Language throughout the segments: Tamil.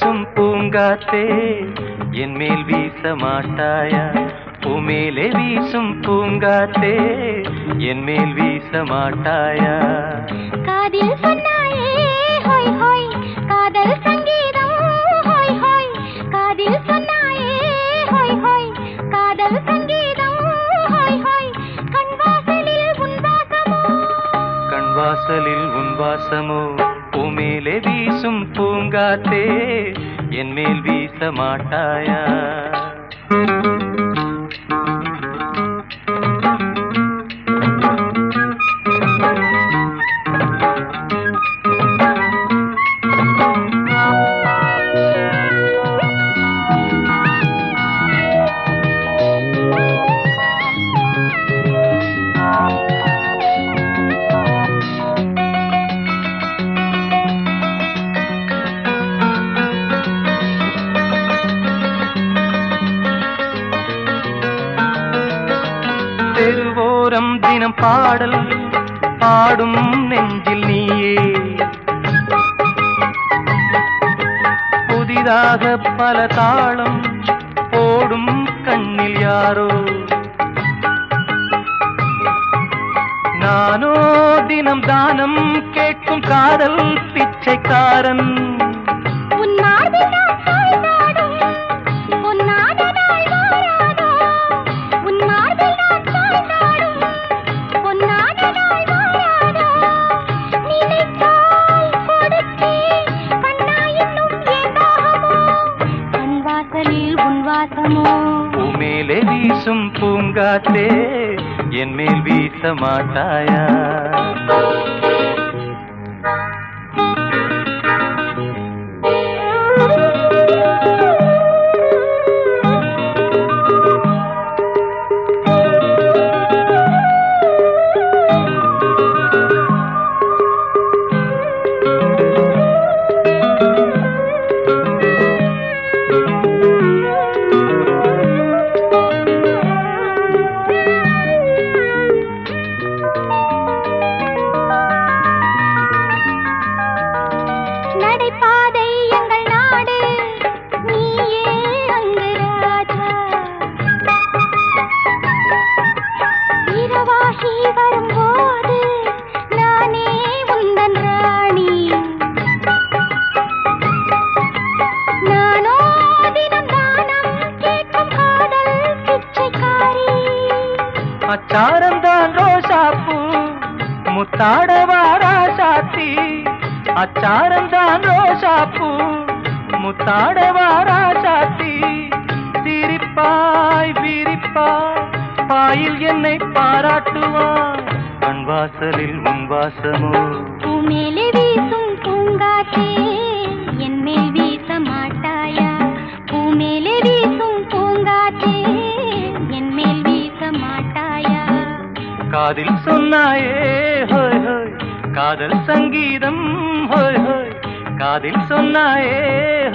பூங்காத்தே என் மேல் வீச மாட்டாயா? பூமேலே வீசும் பூங்காத்தே என் மேல் வீச மாட்டாயா? காதில் சொன்னாயே ஹோய் ஹோய். காதல் சங்கீதம் ஹோய் ஹோய். காதில் சொன்னாயே ஹோய் ஹோய். காதல் சங்கீதம் ஹோய் ஹோய். கண் வாசலில் உன் வாசமோ? கண் வாசலில் உன் வாசமோ? மேலே வீசும் பூங்காத்தே என் மேல் வீச மாட்டாயா? தினம் தினம் பாடல் பாடும் நெஞ்சில் நீயே. புதிதாக பல தாளம் போடும் கண்ணில் யாரோ. நானோ தினம் தானம் கேட்கும் காதல் பிச்சைக்காரன். பூங்காத்தே என் மேல் வீச மாட்டாயா அச்சாரம் தான் ரோசாப்பூ முத்தாடவாரா சாத்தி அச்சாரம் தான் ரோசாப்பூ முத்தாடவாரா சாத்தி சிரிப்பாய் விரிப்பாய் பாயில் என்னை பாராட்டுவாய். கண்வாசலில் உன் வாசமோ. காதில் சொன்னாயே ஹோய் ஹோய். காதல் சங்கீதம் ஹோய் ஹோய். காதில் சொன்னாயே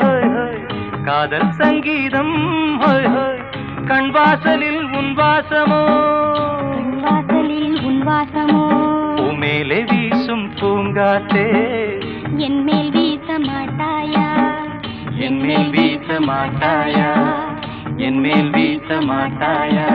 ஹோய் ஹோய். காதல் சங்கீதம் ஹோய் ஹோய். கண் வாசலில் உன் வாசமோ? வாசலில் உன் வாசமோ? பூமேலே வீசும் பூங்காத்தே என் மேல் வீச மாட்டாயா? என் மேல் வீச மாட்டாயா? என் மேல் வீச மாட்டாயா?